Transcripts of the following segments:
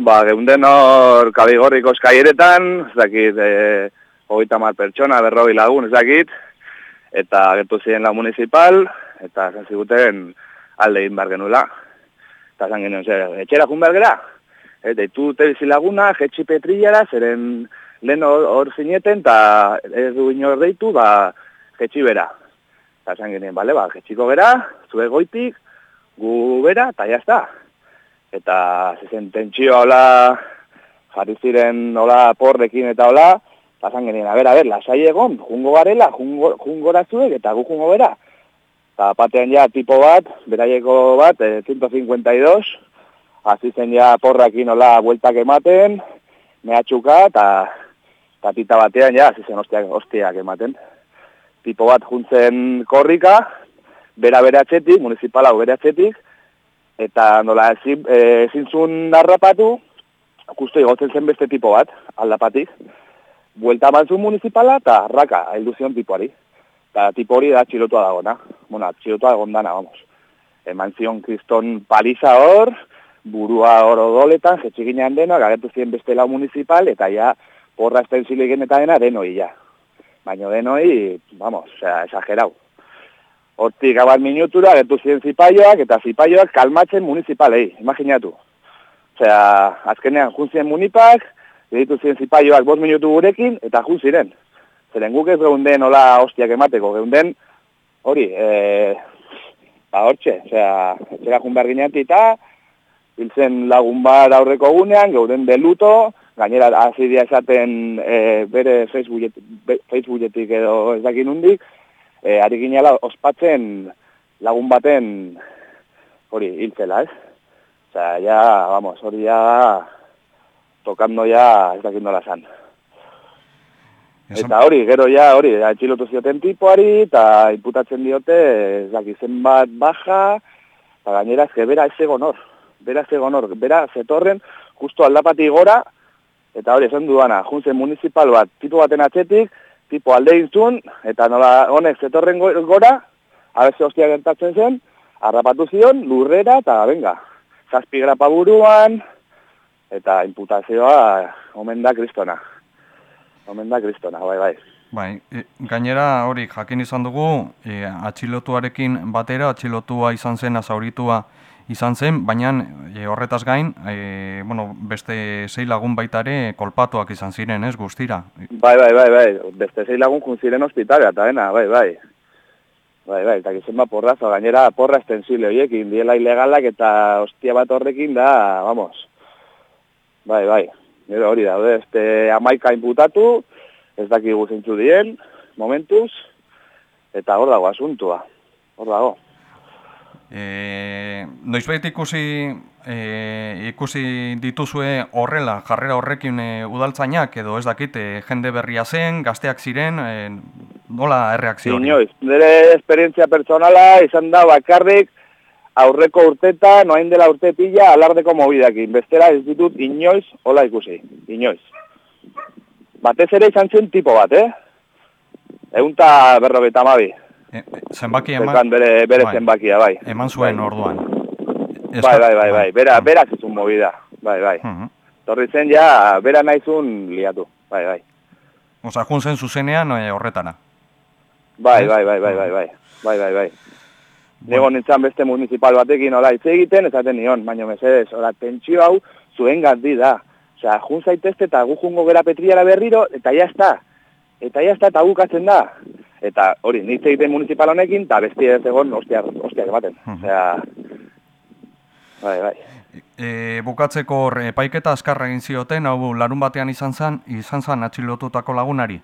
Ba, geunden hor kabigorriko eskaieretan, ez dakit, e, hogeita mar pertsona, berroi lagun, ez eta gertu ziren la municipal, eta esan ziguten alde egin behar genuela. Eta esan genuen, zer, etxera jun behar gera? E, deitu tebizi laguna, jetxi petrillara, zeren lehen hor zineten, eta ez du inor deitu, ba, jetxi bera. Eta esan genuen, bale, ba, jetxiko gera, zue goitik, gu bera, eta jazta. Eta zezen tentsioa hola, jarri ziren hola porrekin eta hola, eta esan genuen, a ber, a ber, lasai egon, jungo garela, jungo, jungo zuek, eta gu jungo bera. Eta patean ja tipo bat, beraieko bat, e, 152, hasi zen ja porrakin hola bueltak ematen, mehatxuka, eta tatita batean ja, hasi zen ostiak, ostiak ematen. Tipo bat juntzen korrika, bera bere atxetik, municipala bere atxetik, eta nola ezin, ezin zuen narrapatu, justu igotzen zen beste tipo bat, aldapatik, buelta batzu municipala eta raka, ilduzion tipoari. Eta tipo hori da txilotua dagona, bueno, txilotua dagondana, vamos. Eman zion kriston paliza hor, burua hor odoletan, jetxiginean dena, gagetu ziren beste lau municipal, eta ja, porra estensilik eta dena, denoi, ja. Baina denoi, vamos, sea, exagerau. Hortik abat minutura, getu ziren zipaioak, eta zipaioak kalmatzen municipalei, imaginatu. Osea, azkenean, juntzien munipak, ditu ziren zipaioak bost minutu gurekin, eta jun ziren. Zeren guk ez geunden hola hostiak emateko, geunden hori, e, ba hortxe, osea, etxera jun behar gineantita, hiltzen lagun bar aurreko gunean, geuden deluto, gainera azidia esaten e, bere Facebooketik edo ez dakin hundik, e, ari ginela ospatzen lagun baten hori hiltzela, ez? Osea, ya, vamos, hori ya tokando ya ez dakit nola san. Eta hori, gero ja, hori, atxilotu zioten tipoari, eta imputatzen diote, ez dakit zenbat baja, eta gainera ez bera ez egon hor, bera ez egon hor, bera zetorren, justo aldapati gora, eta hori, esan duana, juntzen municipal bat, tipo baten atzetik, tipo alde intzun, eta nola honek zetorren gora, abese hostia gertatzen zen, harrapatu zion, lurrera, eta venga, zazpi grapa buruan, eta imputazioa omen da kristona. Omen da kristona, bai, bai. Bai, e, gainera hori jakin izan dugu, e, atxilotuarekin batera, atxilotua izan zen, azauritua izan zen, baina e, horretaz gain, e, bueno, beste zei lagun baitare kolpatuak izan ziren, ez, guztira? Bai, bai, bai, bai, beste zei lagun kun ziren ospitalea, eta dena, bai, bai. Bai, bai, eta gizien ba porrazo, gainera porra estensile horiek, indiela ilegalak eta ostia bat horrekin da, vamos, Bai, bai. Gero hori da, este amaika inputatu, ez dakigu zeintzu dien, momentuz, eta hor dago asuntua. Hor dago. E, noizbait ikusi, e, ikusi dituzue horrela, jarrera horrekin e, udaltzainak, edo ez dakite, jende berria zen, gazteak ziren, e, nola erreakzio? Inoiz, nire esperientzia personala izan da bakarrik, aurreko urteta, noain dela urtetila, alardeko mobidakin. Bestera ez ditut inoiz, hola ikusi, inoiz. Batez ere izan zen tipo bat, eh? Egun eta berrogeta mabi. E, e, zenbaki eman... bere, bere bai. zenbakia, bai. Eman zuen bai. orduan. bai, bai, bai, bai. Bera, uh bera zizun movida. Bai, bai. Uh Torri zen ja, bera naizun liatu. Bai, bai. Osa, jun zen zuzenean eh, horretara. Bai, bai, bai, bai, bai, bai. Bai, bai, bai. Nego nintzen beste municipal batekin hola hitz egiten, esaten nion, baina mesedez, hola, tentsio hau zuen gazdi da. Osea, jun zaitezte eta gu jungo gera petriara berriro, eta ya está. Eta ya está, eta gukatzen da. Eta hori, nitz egiten municipal honekin, eta besti ez egon, ostiak, ostiak ematen. Osea, bai, bai. E, bukatzeko epaiketa azkarra egin zioten, hau larun batean izan zen, izan zen atxilotutako lagunari?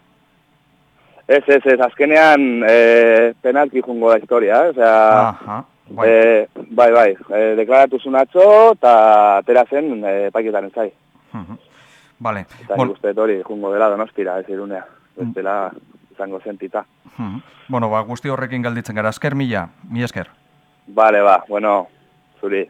Ez, ez, ez, azkenean e, penalki jungo da historia, eh? Osea, bai. E, bai, bai, e, deklaratu zunatxo eta atera zen e, paiketan ez zai. Uh -huh. Vale. Eta bon. hori jungo dela donostira, ez irunea, ez dela izango zentita. -huh. Bueno, ba, guzti horrekin galditzen gara, esker mila, mi esker. Vale, ba, bueno, zuri.